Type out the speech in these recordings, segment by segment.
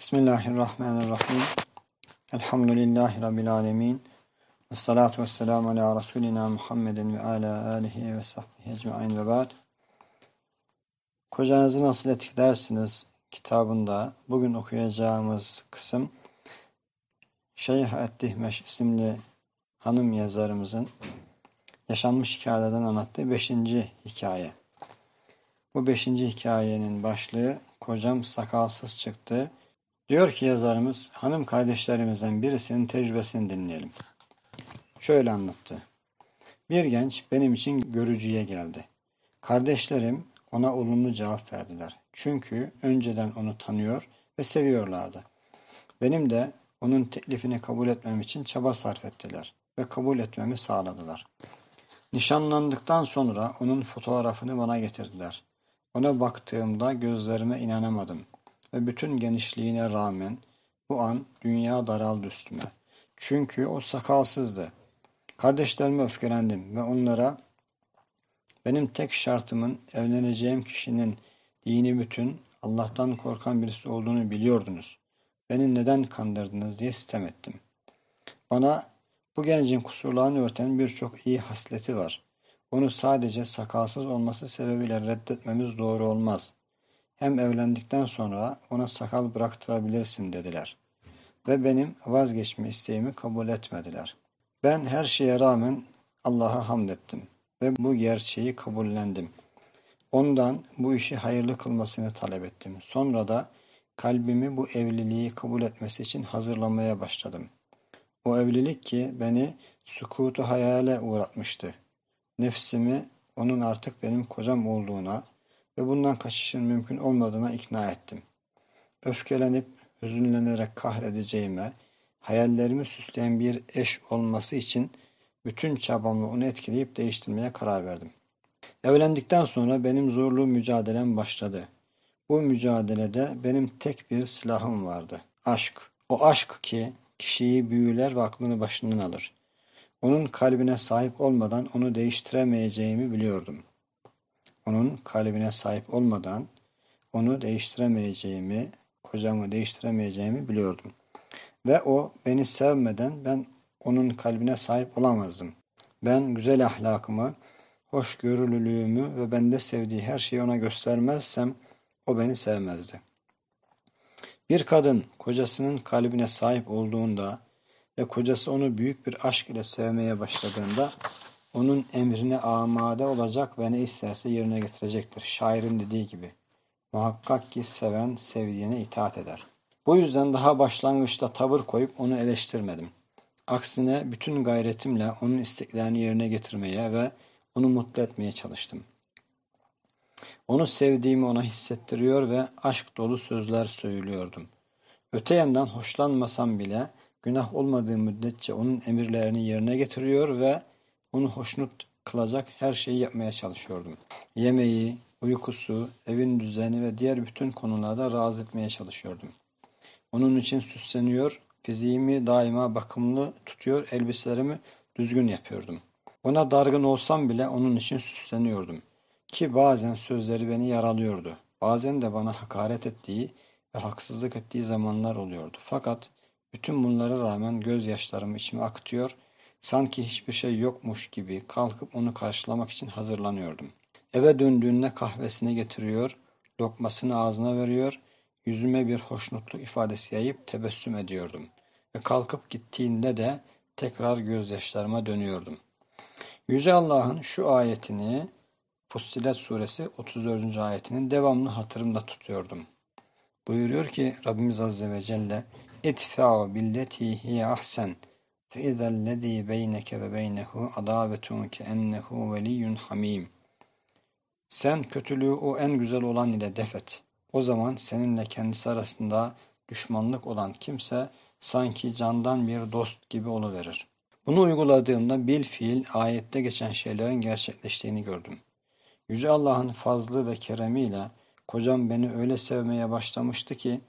Bismillahirrahmanirrahim. Elhamdülillahi Rabbil alemin. Ve salatu ve selamu ala Resulina Muhammedin ve ala alihi ve sahbihi ecma'in ve ba'd. Kocanızı nasıl etkilersiniz kitabında bugün okuyacağımız kısım Şeyh Eddihmeş isimli hanım yazarımızın yaşanmış hikayelerden anlattığı beşinci hikaye. Bu beşinci hikayenin başlığı kocam sakalsız çıktı Diyor ki yazarımız, hanım kardeşlerimizden birisinin tecrübesini dinleyelim. Şöyle anlattı. Bir genç benim için görücüye geldi. Kardeşlerim ona olumlu cevap verdiler. Çünkü önceden onu tanıyor ve seviyorlardı. Benim de onun teklifini kabul etmem için çaba sarf ettiler ve kabul etmemi sağladılar. Nişanlandıktan sonra onun fotoğrafını bana getirdiler. Ona baktığımda gözlerime inanamadım ve bütün genişliğine rağmen bu an dünya daraldı üstüme. Çünkü o sakalsızdı. Kardeşlerime öfkelendim ve onlara benim tek şartımın evleneceğim kişinin dini bütün, Allah'tan korkan birisi olduğunu biliyordunuz. Beni neden kandırdınız diye sitem ettim. Bana bu gencin kusurlarını örten birçok iyi hasleti var. Onu sadece sakalsız olması sebebiyle reddetmemiz doğru olmaz. Hem evlendikten sonra ona sakal bıraktırabilirsin dediler. Ve benim vazgeçme isteğimi kabul etmediler. Ben her şeye rağmen Allah'a hamd ettim ve bu gerçeği kabullendim. Ondan bu işi hayırlı kılmasını talep ettim. Sonra da kalbimi bu evliliği kabul etmesi için hazırlamaya başladım. O evlilik ki beni sükutu hayale uğratmıştı. Nefsimi onun artık benim kocam olduğuna, ve bundan kaçışın mümkün olmadığına ikna ettim. Öfkelenip, hüzünlenerek kahredeceğime, hayallerimi süsleyen bir eş olması için bütün çabamla onu etkileyip değiştirmeye karar verdim. Evlendikten sonra benim zorlu mücadelem başladı. Bu mücadelede benim tek bir silahım vardı. Aşk. O aşk ki kişiyi büyüler ve aklını başından alır. Onun kalbine sahip olmadan onu değiştiremeyeceğimi biliyordum onun kalbine sahip olmadan onu değiştiremeyeceğimi, kocamı değiştiremeyeceğimi biliyordum. Ve o beni sevmeden ben onun kalbine sahip olamazdım. Ben güzel ahlakımı, hoşgörülülüğümü ve bende sevdiği her şeyi ona göstermezsem o beni sevmezdi. Bir kadın kocasının kalbine sahip olduğunda ve kocası onu büyük bir aşk ile sevmeye başladığında onun emrine amade olacak ve ne isterse yerine getirecektir. Şairin dediği gibi. Muhakkak ki seven sevdiğine itaat eder. Bu yüzden daha başlangıçta tavır koyup onu eleştirmedim. Aksine bütün gayretimle onun isteklerini yerine getirmeye ve onu mutlu etmeye çalıştım. Onu sevdiğimi ona hissettiriyor ve aşk dolu sözler söylüyordum. Öte yandan hoşlanmasam bile günah olmadığı müddetçe onun emirlerini yerine getiriyor ve onu hoşnut kılacak her şeyi yapmaya çalışıyordum. Yemeği, uykusu, evin düzeni ve diğer bütün konularda razı etmeye çalışıyordum. Onun için süsleniyor, fiziğimi daima bakımlı tutuyor, elbiselerimi düzgün yapıyordum. Ona dargın olsam bile onun için süsleniyordum. Ki bazen sözleri beni yaralıyordu. Bazen de bana hakaret ettiği ve haksızlık ettiği zamanlar oluyordu. Fakat bütün bunlara rağmen gözyaşlarımı içime akıtıyor Sanki hiçbir şey yokmuş gibi kalkıp onu karşılamak için hazırlanıyordum. Eve döndüğünde kahvesini getiriyor, lokmasını ağzına veriyor, yüzüme bir hoşnutluk ifadesi yayıp tebessüm ediyordum. Ve kalkıp gittiğinde de tekrar gözyaşlarıma dönüyordum. Yüce Allah'ın şu ayetini Fussilet suresi 34. ayetinin devamlı hatırımda tutuyordum. Buyuruyor ki Rabbimiz Azze ve Celle İtfa'u billeti hiye ahsen فَاِذَا الَّذ۪ي بَيْنَكَ وَبَيْنَهُ عَدَاوَةٌ كَاَنَّهُ وَلِيٌّ hamim. Sen kötülüğü o en güzel olan ile defet. O zaman seninle kendisi arasında düşmanlık olan kimse sanki candan bir dost gibi oluverir. Bunu uyguladığımda bil fiil ayette geçen şeylerin gerçekleştiğini gördüm. Yüce Allah'ın fazlı ve keremiyle kocam beni öyle sevmeye başlamıştı ki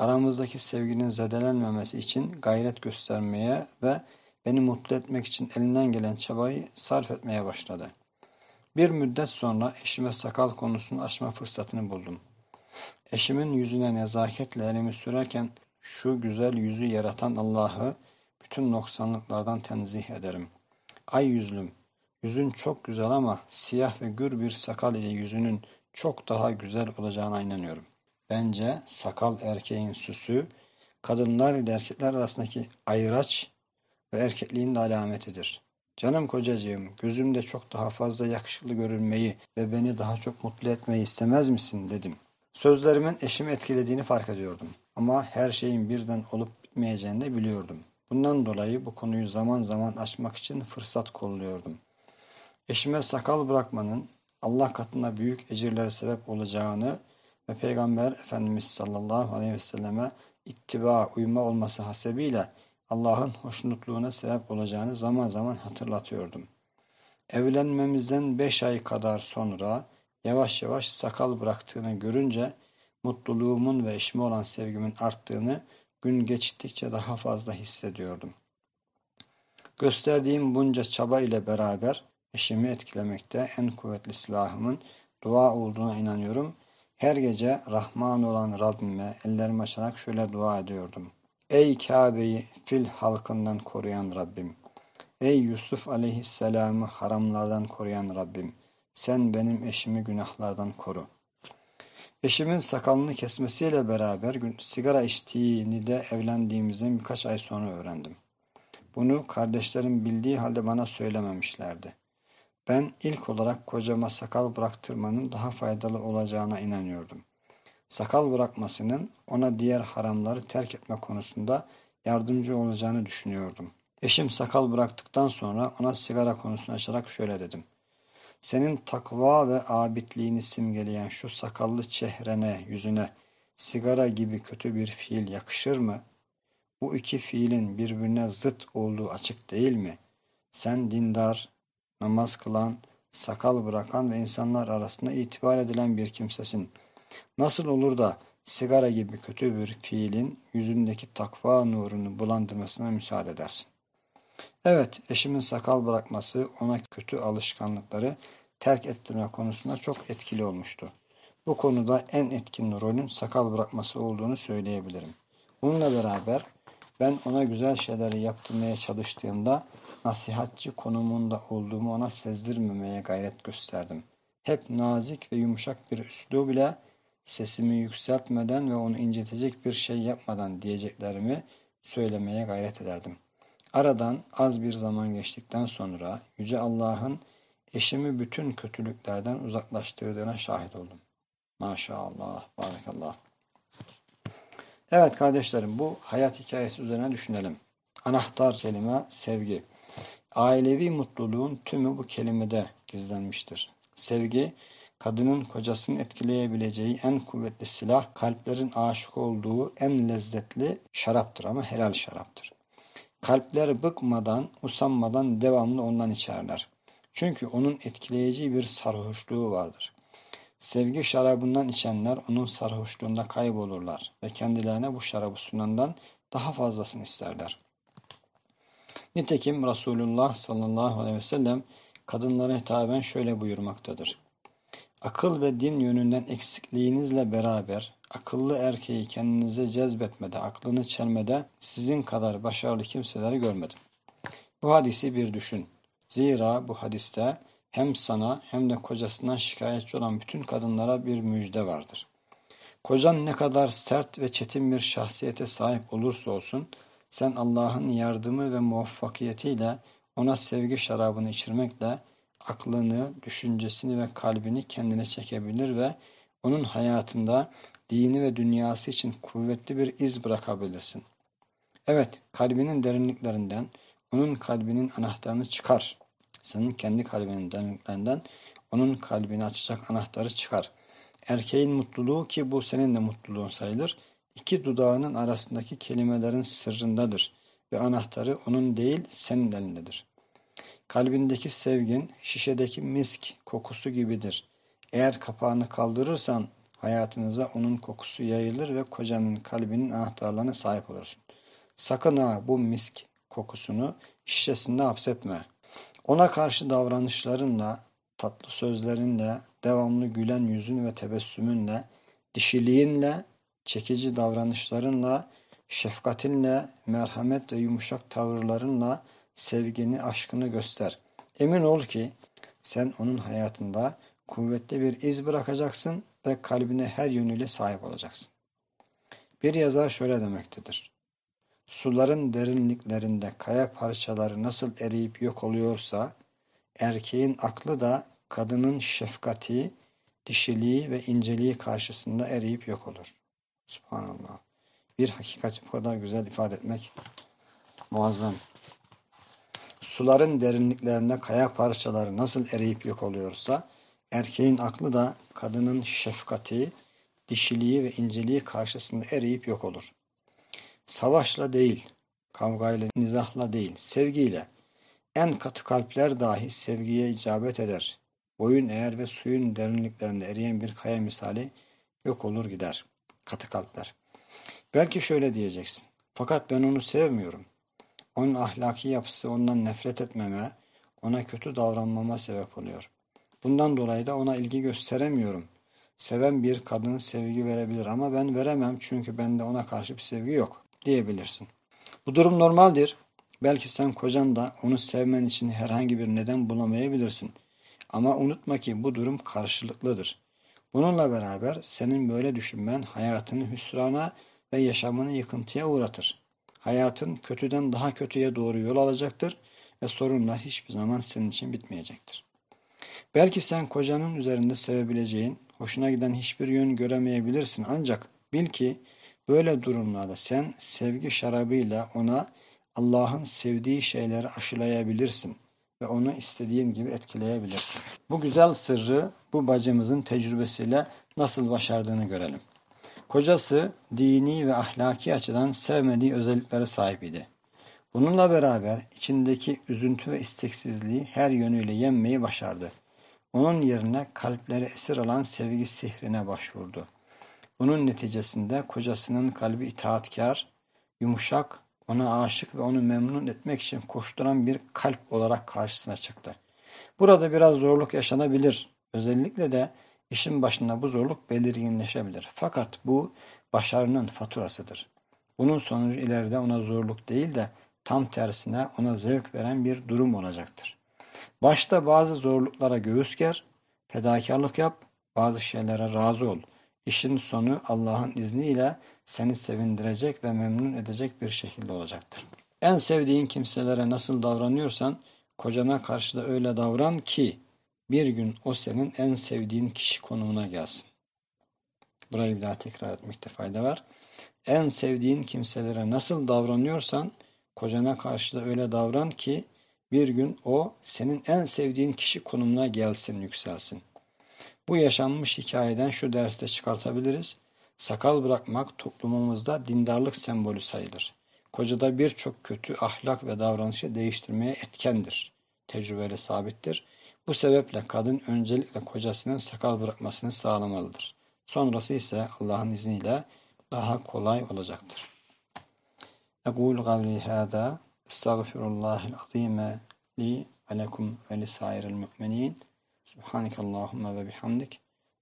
aramızdaki sevginin zedelenmemesi için gayret göstermeye ve beni mutlu etmek için elinden gelen çabayı sarf etmeye başladı. Bir müddet sonra eşime sakal konusunu açma fırsatını buldum. Eşimin yüzüne nezaketle elimi sürerken şu güzel yüzü yaratan Allah'ı bütün noksanlıklardan tenzih ederim. Ay yüzlüm, yüzün çok güzel ama siyah ve gür bir sakal ile yüzünün çok daha güzel olacağına inanıyorum. Bence sakal erkeğin süsü, kadınlar ile erkekler arasındaki ayraç ve erkekliğin de alametidir. Canım kocacığım, gözümde çok daha fazla yakışıklı görünmeyi ve beni daha çok mutlu etmeyi istemez misin dedim. Sözlerimin eşimi etkilediğini fark ediyordum. Ama her şeyin birden olup bitmeyeceğini de biliyordum. Bundan dolayı bu konuyu zaman zaman açmak için fırsat kolluyordum. Eşime sakal bırakmanın Allah katında büyük ecirlere sebep olacağını ve Peygamber Efendimiz sallallahu aleyhi ve selleme ittiba, uyma olması hasebiyle Allah'ın hoşnutluğuna sebep olacağını zaman zaman hatırlatıyordum. Evlenmemizden beş ay kadar sonra yavaş yavaş sakal bıraktığını görünce mutluluğumun ve eşime olan sevgimin arttığını gün geçtikçe daha fazla hissediyordum. Gösterdiğim bunca çaba ile beraber eşimi etkilemekte en kuvvetli silahımın dua olduğuna inanıyorum. Her gece Rahman olan Rabbime ellerimi açarak şöyle dua ediyordum. Ey Kabe'yi fil halkından koruyan Rabbim! Ey Yusuf aleyhisselamı haramlardan koruyan Rabbim! Sen benim eşimi günahlardan koru. Eşimin sakalını kesmesiyle beraber sigara içtiğini de evlendiğimizden birkaç ay sonra öğrendim. Bunu kardeşlerim bildiği halde bana söylememişlerdi. Ben ilk olarak kocama sakal bıraktırmanın daha faydalı olacağına inanıyordum. Sakal bırakmasının ona diğer haramları terk etme konusunda yardımcı olacağını düşünüyordum. Eşim sakal bıraktıktan sonra ona sigara konusunu açarak şöyle dedim. Senin takva ve abidliğini simgeleyen şu sakallı çehrene, yüzüne sigara gibi kötü bir fiil yakışır mı? Bu iki fiilin birbirine zıt olduğu açık değil mi? Sen dindar, namaz kılan, sakal bırakan ve insanlar arasında itibar edilen bir kimsesin. Nasıl olur da sigara gibi kötü bir fiilin yüzündeki takva nurunu bulandırmasına müsaade edersin? Evet, eşimin sakal bırakması ona kötü alışkanlıkları terk ettirme konusunda çok etkili olmuştu. Bu konuda en etkin rolün sakal bırakması olduğunu söyleyebilirim. Bununla beraber ben ona güzel şeyleri yaptırmaya çalıştığımda nasihatçı konumunda olduğumu ona sezdirmemeye gayret gösterdim. Hep nazik ve yumuşak bir üslub ile sesimi yükseltmeden ve onu incitecek bir şey yapmadan diyeceklerimi söylemeye gayret ederdim. Aradan az bir zaman geçtikten sonra Yüce Allah'ın eşimi bütün kötülüklerden uzaklaştırdığına şahit oldum. Maşallah, barakallah. Evet kardeşlerim bu hayat hikayesi üzerine düşünelim. Anahtar kelime sevgi. Ailevi mutluluğun tümü bu kelimede gizlenmiştir. Sevgi, kadının kocasını etkileyebileceği en kuvvetli silah, kalplerin aşık olduğu en lezzetli şaraptır ama helal şaraptır. Kalpler bıkmadan, usanmadan devamlı ondan içerler. Çünkü onun etkileyici bir sarhoşluğu vardır. Sevgi şarabından içenler onun sarhoşluğunda kaybolurlar ve kendilerine bu şarabı sunandan daha fazlasını isterler. Nitekim Resulullah sallallahu aleyhi ve sellem kadınlara hitaben şöyle buyurmaktadır. Akıl ve din yönünden eksikliğinizle beraber akıllı erkeği kendinize cezbetmede, aklını çelmede sizin kadar başarılı kimseleri görmedim. Bu hadisi bir düşün. Zira bu hadiste hem sana hem de kocasından şikayetçi olan bütün kadınlara bir müjde vardır. Kocan ne kadar sert ve çetin bir şahsiyete sahip olursa olsun, sen Allah'ın yardımı ve muvaffakiyetiyle ona sevgi şarabını içirmekle aklını, düşüncesini ve kalbini kendine çekebilir ve onun hayatında dini ve dünyası için kuvvetli bir iz bırakabilirsin. Evet, kalbinin derinliklerinden onun kalbinin anahtarını çıkar. Senin kendi kalbinin derinliklerinden onun kalbini açacak anahtarı çıkar. Erkeğin mutluluğu ki bu senin de mutluluğun sayılır. İki dudağının arasındaki kelimelerin sırrındadır ve anahtarı onun değil senin elindedir. Kalbindeki sevgin şişedeki misk kokusu gibidir. Eğer kapağını kaldırırsan hayatınıza onun kokusu yayılır ve kocanın kalbinin anahtarlarına sahip olursun. Sakın ha bu misk kokusunu şişesinde hapsetme. Ona karşı davranışlarınla, tatlı sözlerinle, devamlı gülen yüzün ve tebessümünle dişiliğinle, çekici davranışlarınla, şefkatinle, merhamet ve yumuşak tavırlarınla sevgini, aşkını göster. Emin ol ki sen onun hayatında kuvvetli bir iz bırakacaksın ve kalbine her yönüyle sahip olacaksın. Bir yazar şöyle demektedir. Suların derinliklerinde kaya parçaları nasıl eriyip yok oluyorsa, erkeğin aklı da kadının şefkati, dişiliği ve inceliği karşısında eriyip yok olur. Subhanallah. Bir hakikati bu kadar güzel ifade etmek muazzam. Suların derinliklerinde kaya parçaları nasıl eriyip yok oluyorsa, erkeğin aklı da kadının şefkati, dişiliği ve inceliği karşısında eriyip yok olur. Savaşla değil, kavgayla, nizahla değil, sevgiyle. En katı kalpler dahi sevgiye icabet eder. Boyun eğer ve suyun derinliklerinde eriyen bir kaya misali yok olur gider. Katı kalpler. Belki şöyle diyeceksin. Fakat ben onu sevmiyorum. Onun ahlaki yapısı ondan nefret etmeme, ona kötü davranmama sebep oluyor. Bundan dolayı da ona ilgi gösteremiyorum. Seven bir kadın sevgi verebilir ama ben veremem çünkü bende ona karşı bir sevgi yok diyebilirsin. Bu durum normaldir. Belki sen kocan da onu sevmen için herhangi bir neden bulamayabilirsin. Ama unutma ki bu durum karşılıklıdır. Bununla beraber senin böyle düşünmen hayatını hüsrana ve yaşamını yıkıntıya uğratır. Hayatın kötüden daha kötüye doğru yol alacaktır ve sorunlar hiçbir zaman senin için bitmeyecektir. Belki sen kocanın üzerinde sevebileceğin, hoşuna giden hiçbir yön göremeyebilirsin ancak bil ki böyle durumlarda sen sevgi şarabıyla ona Allah'ın sevdiği şeyleri aşılayabilirsin ve onu istediğin gibi etkileyebilirsin. Bu güzel sırrı bu bacımızın tecrübesiyle nasıl başardığını görelim. Kocası dini ve ahlaki açıdan sevmediği özelliklere sahip idi. Bununla beraber içindeki üzüntü ve isteksizliği her yönüyle yenmeyi başardı. Onun yerine kalpleri esir alan sevgi sihrine başvurdu. Bunun neticesinde kocasının kalbi itaatkar, yumuşak, ona aşık ve onu memnun etmek için koşturan bir kalp olarak karşısına çıktı. Burada biraz zorluk yaşanabilir. Özellikle de işin başında bu zorluk belirginleşebilir. Fakat bu başarının faturasıdır. Bunun sonucu ileride ona zorluk değil de tam tersine ona zevk veren bir durum olacaktır. Başta bazı zorluklara göğüs ger, fedakarlık yap, bazı şeylere razı ol. İşin sonu Allah'ın izniyle seni sevindirecek ve memnun edecek bir şekilde olacaktır. En sevdiğin kimselere nasıl davranıyorsan kocana karşı da öyle davran ki bir gün o senin en sevdiğin kişi konumuna gelsin. Burayı bir daha tekrar etmekte fayda var. En sevdiğin kimselere nasıl davranıyorsan kocana karşı da öyle davran ki bir gün o senin en sevdiğin kişi konumuna gelsin, yükselsin. Bu yaşanmış hikayeden şu derste çıkartabiliriz. Sakal bırakmak toplumumuzda dindarlık sembolü sayılır. Kocada birçok kötü ahlak ve davranışı değiştirmeye etkendir. Tecrübeyle sabittir. Bu sebeple kadın öncelikle kocasının sakal bırakmasını sağlamalıdır. Sonrası ise Allah'ın izniyle daha kolay olacaktır. Ekul gavli hâdâ estağfirullahil azîme li ve lekum ve li sâiril mu'minîn. Subhanekallahümme ve bihamdik.